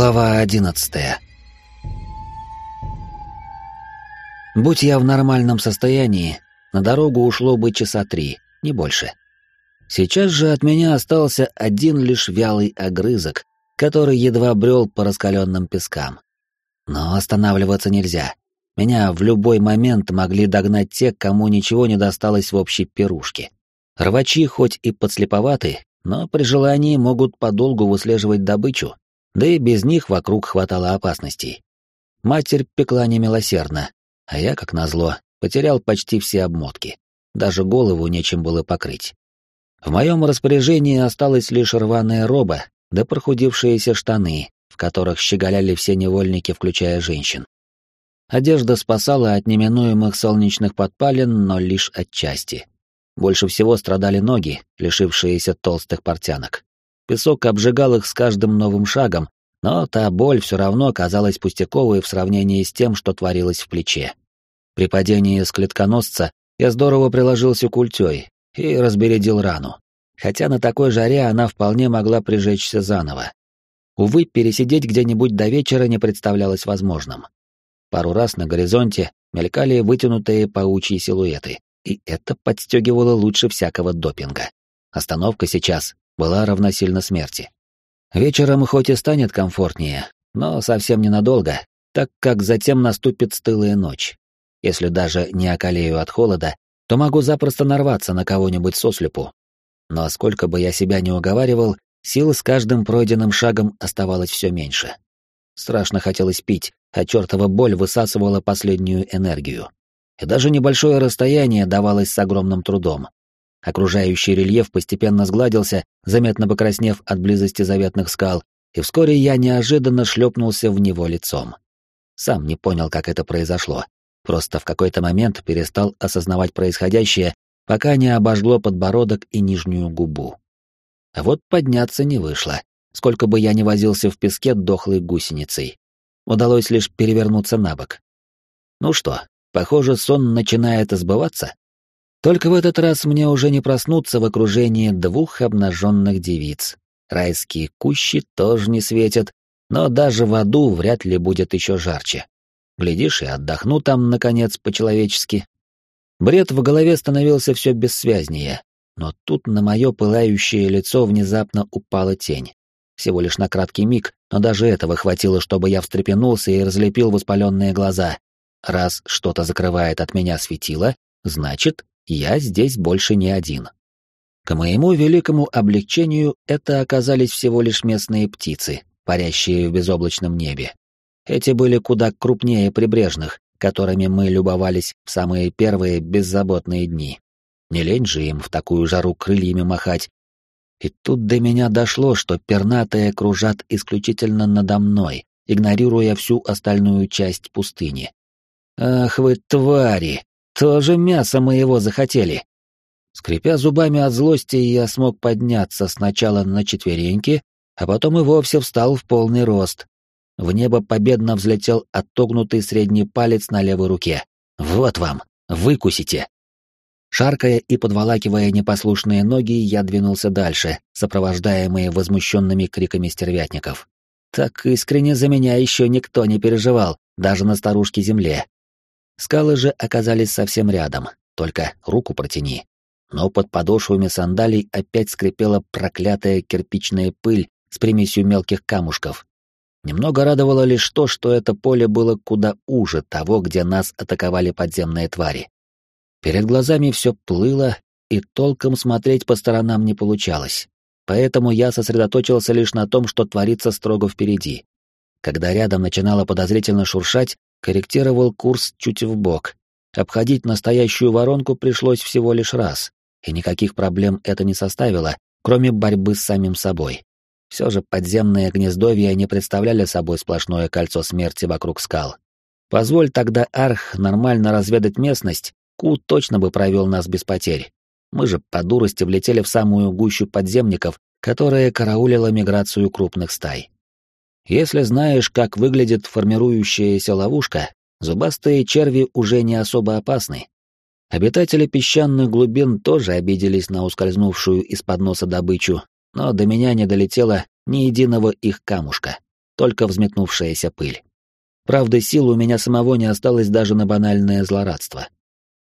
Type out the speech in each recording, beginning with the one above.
Глава одиннадцатая Будь я в нормальном состоянии, на дорогу ушло бы часа три, не больше. Сейчас же от меня остался один лишь вялый огрызок, который едва брел по раскаленным пескам. Но останавливаться нельзя. Меня в любой момент могли догнать те, кому ничего не досталось в общей пирушке. Рвачи хоть и подслеповаты, но при желании могут подолгу выслеживать добычу, да и без них вокруг хватало опасностей. Матерь пекла немилосердно, а я, как назло, потерял почти все обмотки. Даже голову нечем было покрыть. В моем распоряжении осталась лишь рваная роба, да прохудившиеся штаны, в которых щеголяли все невольники, включая женщин. Одежда спасала от неминуемых солнечных подпалин, но лишь отчасти. Больше всего страдали ноги, лишившиеся толстых портянок. Песок обжигал их с каждым новым шагом, но та боль все равно казалась пустяковой в сравнении с тем, что творилось в плече. При падении с клетконосца я здорово приложился культей и разбередил рану. Хотя на такой жаре она вполне могла прижечься заново. Увы, пересидеть где-нибудь до вечера не представлялось возможным. Пару раз на горизонте мелькали вытянутые паучьи силуэты, и это подстегивало лучше всякого допинга. Остановка сейчас была равносильна смерти. Вечером хоть и станет комфортнее, но совсем ненадолго, так как затем наступит стылая ночь. Если даже не околею от холода, то могу запросто нарваться на кого-нибудь сослепу. Но сколько бы я себя не уговаривал, сил с каждым пройденным шагом оставалось все меньше. Страшно хотелось пить, а чертова боль высасывала последнюю энергию. И даже небольшое расстояние давалось с огромным трудом. Окружающий рельеф постепенно сгладился, заметно покраснев от близости заветных скал, и вскоре я неожиданно шлепнулся в него лицом. Сам не понял, как это произошло. Просто в какой-то момент перестал осознавать происходящее, пока не обожгло подбородок и нижнюю губу. А вот подняться не вышло, сколько бы я ни возился в песке дохлой гусеницей. Удалось лишь перевернуться на бок. Ну что, похоже, сон начинает сбываться? Только в этот раз мне уже не проснуться в окружении двух обнаженных девиц. Райские кущи тоже не светят, но даже в аду вряд ли будет еще жарче. Глядишь, и отдохну там, наконец, по-человечески. Бред в голове становился все бессвязнее, но тут на мое пылающее лицо внезапно упала тень. Всего лишь на краткий миг, но даже этого хватило, чтобы я встрепенулся и разлепил воспаленные глаза. Раз что-то закрывает от меня светило, значит, я здесь больше не один. К моему великому облегчению это оказались всего лишь местные птицы, парящие в безоблачном небе. Эти были куда крупнее прибрежных, которыми мы любовались в самые первые беззаботные дни. Не лень же им в такую жару крыльями махать. И тут до меня дошло, что пернатые кружат исключительно надо мной, игнорируя всю остальную часть пустыни. «Ах вы твари! Тоже мясо моего захотели. Скрипя зубами от злости, я смог подняться сначала на четвереньки, а потом и вовсе встал в полный рост. В небо победно взлетел оттогнутый средний палец на левой руке. «Вот вам! Выкусите!» Шаркая и подволакивая непослушные ноги, я двинулся дальше, сопровождаемые возмущенными криками стервятников. Так искренне за меня еще никто не переживал, даже на старушке земле, Скалы же оказались совсем рядом, только руку протяни. Но под подошвами сандалий опять скрипела проклятая кирпичная пыль с примесью мелких камушков. Немного радовало лишь то, что это поле было куда уже того, где нас атаковали подземные твари. Перед глазами все плыло, и толком смотреть по сторонам не получалось. Поэтому я сосредоточился лишь на том, что творится строго впереди. Когда рядом начинало подозрительно шуршать, корректировал курс чуть в бок. Обходить настоящую воронку пришлось всего лишь раз, и никаких проблем это не составило, кроме борьбы с самим собой. Все же подземные гнездовья не представляли собой сплошное кольцо смерти вокруг скал. Позволь тогда Арх нормально разведать местность, Ку точно бы провел нас без потерь. Мы же по дурости влетели в самую гущу подземников, которая караулила миграцию крупных стай. Если знаешь, как выглядит формирующаяся ловушка, зубастые черви уже не особо опасны. Обитатели песчаных глубин тоже обиделись на ускользнувшую из-под носа добычу, но до меня не долетело ни единого их камушка. только взметнувшаяся пыль. Правда, сил у меня самого не осталось даже на банальное злорадство.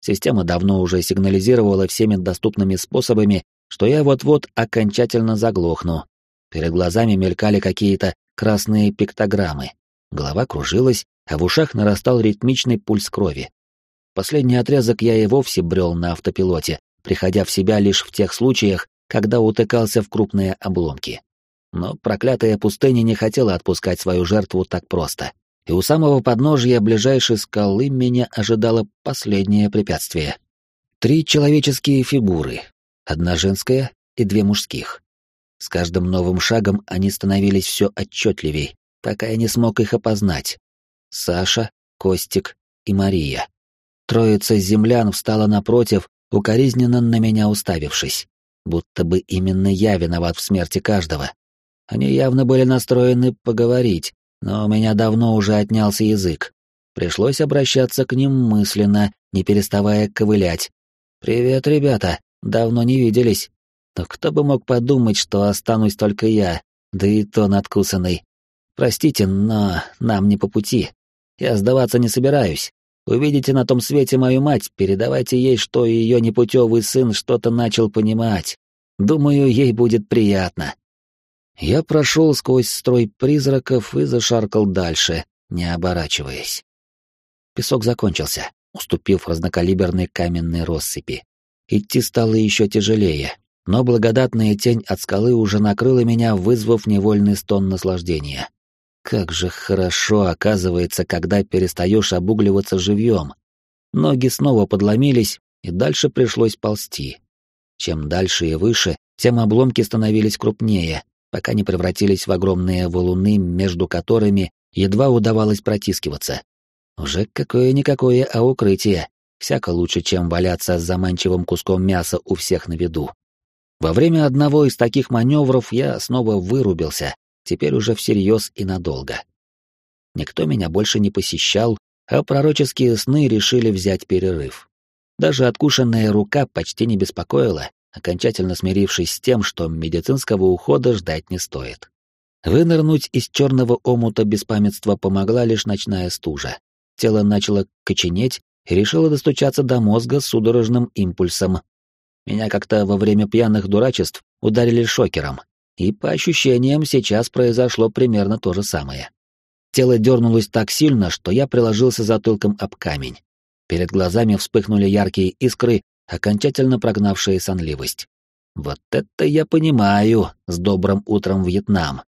Система давно уже сигнализировала всеми доступными способами, что я вот-вот окончательно заглохну. Перед глазами мелькали какие-то красные пиктограммы. Голова кружилась, а в ушах нарастал ритмичный пульс крови. Последний отрезок я и вовсе брел на автопилоте, приходя в себя лишь в тех случаях, когда утыкался в крупные обломки. Но проклятая пустыня не хотела отпускать свою жертву так просто. И у самого подножья ближайшей скалы меня ожидало последнее препятствие. Три человеческие фигуры, одна женская и две мужских. С каждым новым шагом они становились все отчетливей, пока я не смог их опознать. Саша, Костик и Мария. Троица землян встала напротив, укоризненно на меня уставившись, будто бы именно я виноват в смерти каждого. Они явно были настроены поговорить, но у меня давно уже отнялся язык. Пришлось обращаться к ним мысленно, не переставая ковылять. «Привет, ребята, давно не виделись. Но кто бы мог подумать, что останусь только я, да и то надкусанный. Простите, но нам не по пути. Я сдаваться не собираюсь. Увидите на том свете мою мать, передавайте ей, что ее непутевый сын что-то начал понимать. Думаю, ей будет приятно. Я прошел сквозь строй призраков и зашаркал дальше, не оборачиваясь. Песок закончился, уступив разнокалиберной каменной россыпи. Идти стало еще тяжелее, но благодатная тень от скалы уже накрыла меня, вызвав невольный стон наслаждения. Как же хорошо оказывается, когда перестаешь обугливаться живьем. Ноги снова подломились, и дальше пришлось ползти. Чем дальше и выше, тем обломки становились крупнее, пока не превратились в огромные валуны, между которыми едва удавалось протискиваться. Уже какое-никакое, а укрытие. Всяко лучше, чем валяться с заманчивым куском мяса у всех на виду. Во время одного из таких маневров я снова вырубился, теперь уже всерьез и надолго. Никто меня больше не посещал, а пророческие сны решили взять перерыв. Даже откушенная рука почти не беспокоила, окончательно смирившись с тем, что медицинского ухода ждать не стоит. Вынырнуть из черного омута беспамятства помогла лишь ночная стужа. Тело начало коченеть и решило достучаться до мозга судорожным импульсом. Меня как-то во время пьяных дурачеств ударили шокером, и по ощущениям сейчас произошло примерно то же самое. Тело дернулось так сильно, что я приложился затылком об камень. Перед глазами вспыхнули яркие искры, окончательно прогнавшие сонливость. Вот это я понимаю, с добрым утром Вьетнам.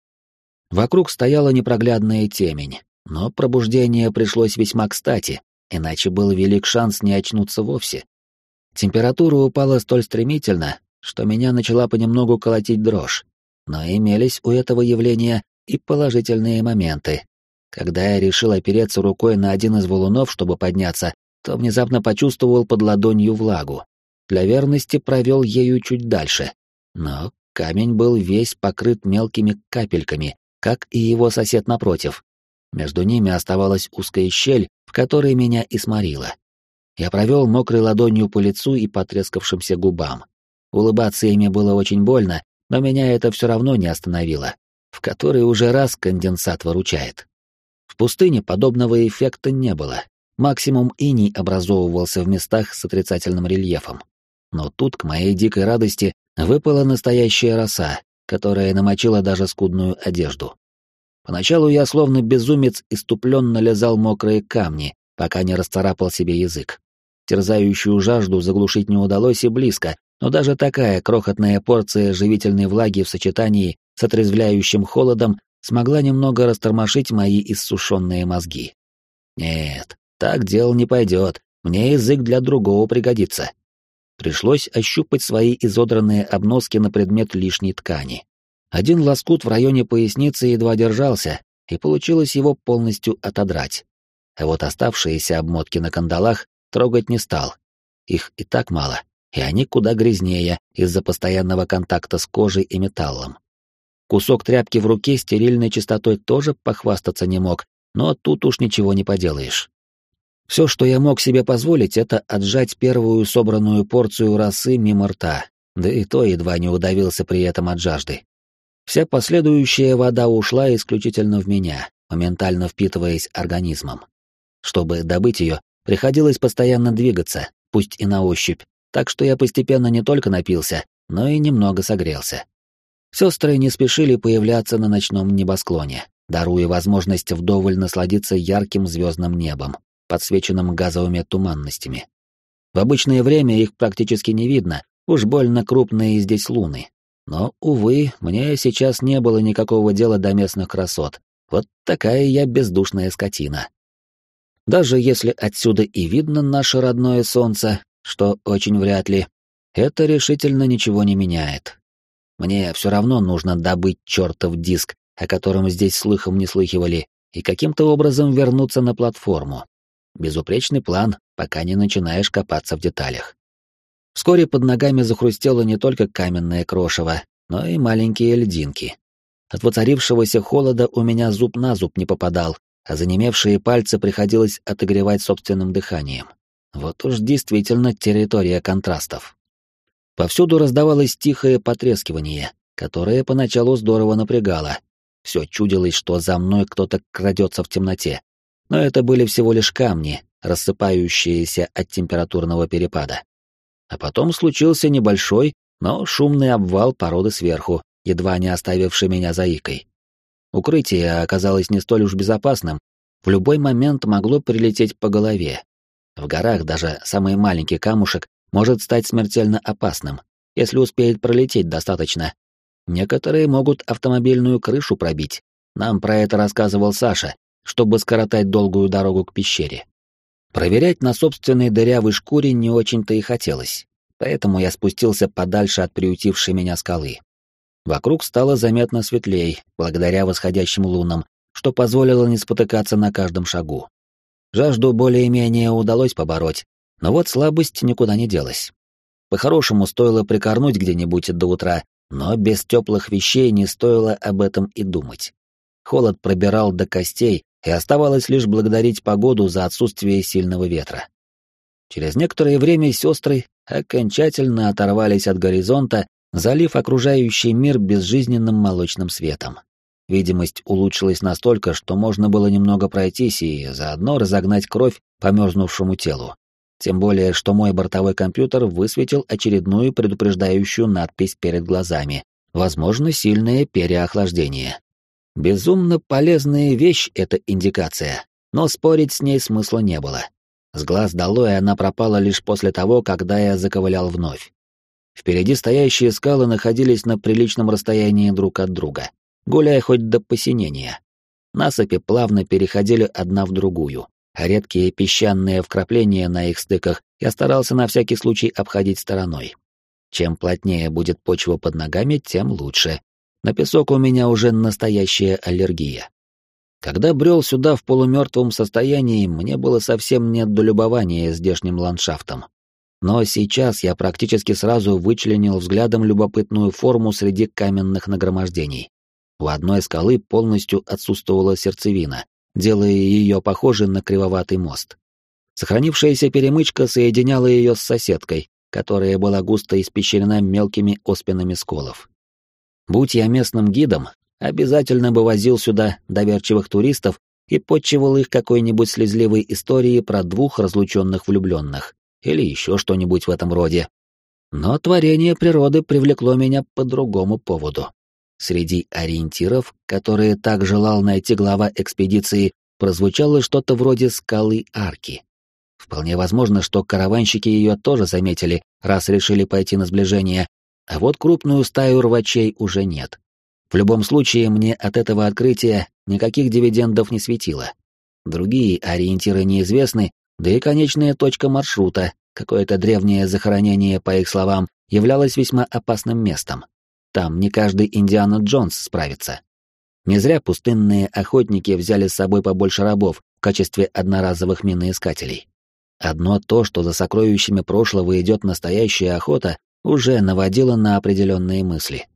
Вокруг стояла непроглядная темень, но пробуждение пришлось весьма кстати, иначе был велик шанс не очнуться вовсе. Температура упала столь стремительно, что меня начала понемногу колотить дрожь. Но имелись у этого явления и положительные моменты. Когда я решил опереться рукой на один из валунов, чтобы подняться, то внезапно почувствовал под ладонью влагу. Для верности провел ею чуть дальше. Но камень был весь покрыт мелкими капельками, как и его сосед напротив. Между ними оставалась узкая щель, в которой меня и сморило. Я провел мокрой ладонью по лицу и потрескавшимся губам. Улыбаться ими было очень больно, но меня это все равно не остановило. В который уже раз конденсат выручает. В пустыне подобного эффекта не было, Максимум иней образовывался в местах с отрицательным рельефом. Но тут, к моей дикой радости, выпала настоящая роса, которая намочила даже скудную одежду. Поначалу я словно безумец иступленно лизал мокрые камни, пока не расцарапал себе язык. Терзающую жажду заглушить не удалось и близко, но даже такая крохотная порция живительной влаги в сочетании с отрезвляющим холодом смогла немного растормошить мои иссушенные мозги. Нет, так дело не пойдет, мне язык для другого пригодится. Пришлось ощупать свои изодранные обноски на предмет лишней ткани. Один лоскут в районе поясницы едва держался, и получилось его полностью отодрать. А вот оставшиеся обмотки на кандалах трогать не стал. Их и так мало, и они куда грязнее из-за постоянного контакта с кожей и металлом. Кусок тряпки в руке стерильной чистотой тоже похвастаться не мог, но тут уж ничего не поделаешь. Все, что я мог себе позволить, это отжать первую собранную порцию росы мимо рта, да и то едва не удавился при этом от жажды. Вся последующая вода ушла исключительно в меня, моментально впитываясь организмом. Чтобы добыть ее, приходилось постоянно двигаться, пусть и на ощупь, так что я постепенно не только напился, но и немного согрелся. Сестры не спешили появляться на ночном небосклоне, даруя возможность вдоволь насладиться ярким звездным небом, подсвеченным газовыми туманностями. В обычное время их практически не видно, уж больно крупные здесь луны. Но, увы, мне сейчас не было никакого дела до местных красот. Вот такая я бездушная скотина. Даже если отсюда и видно наше родное солнце, что очень вряд ли, это решительно ничего не меняет. Мне все равно нужно добыть чертов диск, о котором здесь слыхом не слыхивали, и каким-то образом вернуться на платформу. Безупречный план, пока не начинаешь копаться в деталях. Вскоре под ногами захрустело не только каменное крошево, но и маленькие льдинки. От воцарившегося холода у меня зуб на зуб не попадал, а занемевшие пальцы приходилось отогревать собственным дыханием. Вот уж действительно территория контрастов. Повсюду раздавалось тихое потрескивание, которое поначалу здорово напрягало. Все чудилось, что за мной кто-то крадется в темноте. Но это были всего лишь камни, рассыпающиеся от температурного перепада. А потом случился небольшой, но шумный обвал породы сверху, едва не оставивший меня заикой. Укрытие оказалось не столь уж безопасным, в любой момент могло прилететь по голове. В горах даже самый маленький камушек может стать смертельно опасным, если успеет пролететь достаточно. Некоторые могут автомобильную крышу пробить. Нам про это рассказывал Саша, чтобы скоротать долгую дорогу к пещере. Проверять на собственной дырявой шкуре не очень-то и хотелось, поэтому я спустился подальше от приютившей меня скалы. Вокруг стало заметно светлей, благодаря восходящим лунам, что позволило не спотыкаться на каждом шагу. Жажду более-менее удалось побороть, но вот слабость никуда не делась. По-хорошему стоило прикорнуть где-нибудь до утра, но без теплых вещей не стоило об этом и думать. Холод пробирал до костей, и оставалось лишь благодарить погоду за отсутствие сильного ветра. Через некоторое время сестры окончательно оторвались от горизонта, залив окружающий мир безжизненным молочным светом. Видимость улучшилась настолько, что можно было немного пройтись и заодно разогнать кровь по мерзнувшему телу. Тем более, что мой бортовой компьютер высветил очередную предупреждающую надпись перед глазами. Возможно, сильное переохлаждение. Безумно полезная вещь эта индикация, но спорить с ней смысла не было. С глаз долой она пропала лишь после того, когда я заковылял вновь. Впереди стоящие скалы находились на приличном расстоянии друг от друга, гуляя хоть до посинения. Насыпи плавно переходили одна в другую, а редкие песчаные вкрапления на их стыках я старался на всякий случай обходить стороной. Чем плотнее будет почва под ногами, тем лучше, на песок у меня уже настоящая аллергия. Когда брел сюда в полумертвом состоянии, мне было совсем нет до любования здешним ландшафтом. Но сейчас я практически сразу вычленил взглядом любопытную форму среди каменных нагромождений. У одной скалы полностью отсутствовала сердцевина, делая ее похожей на кривоватый мост. Сохранившаяся перемычка соединяла ее с соседкой, которая была густо испещрена мелкими оспинами сколов. Будь я местным гидом, обязательно бы возил сюда доверчивых туристов и подчивал их какой-нибудь слезливой историей про двух разлученных влюбленных, или еще что-нибудь в этом роде. Но творение природы привлекло меня по другому поводу. Среди ориентиров, которые так желал найти глава экспедиции, прозвучало что-то вроде скалы арки. Вполне возможно, что караванщики ее тоже заметили, раз решили пойти на сближение, а вот крупную стаю рвачей уже нет. В любом случае, мне от этого открытия никаких дивидендов не светило. Другие ориентиры неизвестны, да и конечная точка маршрута, какое-то древнее захоронение, по их словам, являлось весьма опасным местом. Там не каждый Индиана Джонс справится. Не зря пустынные охотники взяли с собой побольше рабов в качестве одноразовых миноискателей. Одно то, что за сокровищами прошлого идет настоящая охота, уже наводило на определенные мысли.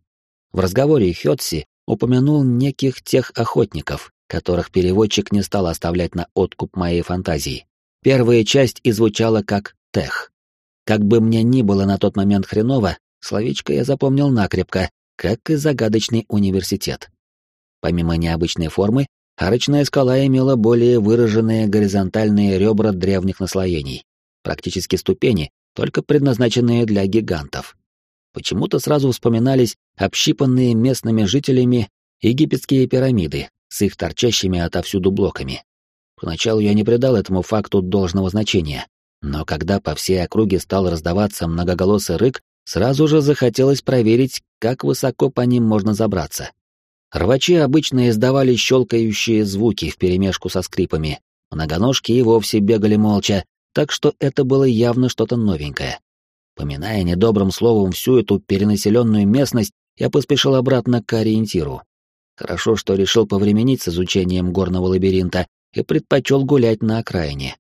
В разговоре Хётси упомянул неких тех охотников, которых переводчик не стал оставлять на откуп моей фантазии. Первая часть и звучала как «тех». Как бы мне ни было на тот момент хреново, словечко я запомнил накрепко, как и загадочный университет. Помимо необычной формы, арочная скала имела более выраженные горизонтальные ребра древних наслоений, практически ступени, только предназначенные для гигантов. Почему-то сразу вспоминались общипанные местными жителями египетские пирамиды с их торчащими отовсюду блоками. Поначалу я не придал этому факту должного значения, но когда по всей округе стал раздаваться многоголосый рык, сразу же захотелось проверить, как высоко по ним можно забраться. Рвачи обычно издавали щелкающие звуки вперемешку со скрипами, многоножки и вовсе бегали молча, так что это было явно что-то новенькое. Поминая недобрым словом всю эту перенаселенную местность, я поспешил обратно к ориентиру. Хорошо, что решил повременить с изучением горного лабиринта и предпочел гулять на окраине.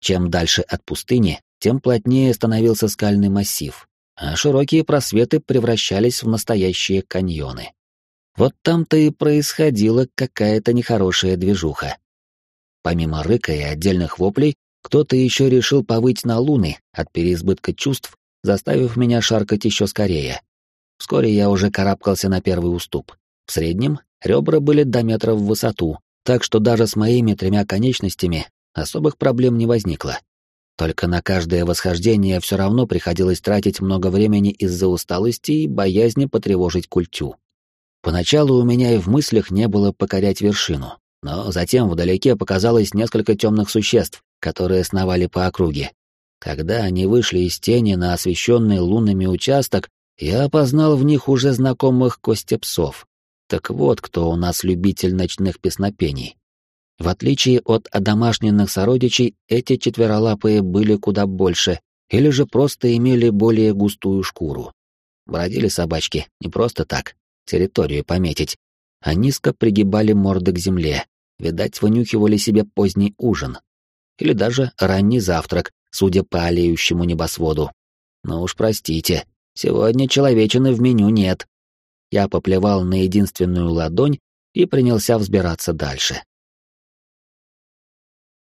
Чем дальше от пустыни, тем плотнее становился скальный массив, а широкие просветы превращались в настоящие каньоны. Вот там-то и происходила какая-то нехорошая движуха. Помимо рыка и отдельных воплей, кто-то еще решил повыть на луны от переизбытка чувств, заставив меня шаркать еще скорее. Вскоре я уже карабкался на первый уступ. В среднем ребра были до метра в высоту, так что даже с моими тремя конечностями особых проблем не возникло. Только на каждое восхождение все равно приходилось тратить много времени из-за усталости и боязни потревожить культю. Поначалу у меня и в мыслях не было покорять вершину, но затем вдалеке показалось несколько темных существ, которые сновали по округе. Когда они вышли из тени на освещенный лунами участок, я опознал в них уже знакомых Костя псов. Так вот, кто у нас любитель ночных песнопений. В отличие от одомашненных сородичей, эти четверолапые были куда больше, или же просто имели более густую шкуру. Бродили собачки не просто так, территорию пометить, а низко пригибали морды к земле, видать, вынюхивали себе поздний ужин. Или даже ранний завтрак, судя по олеющему небосводу. Но уж простите, сегодня человечины в меню нет. Я поплевал на единственную ладонь и принялся взбираться дальше.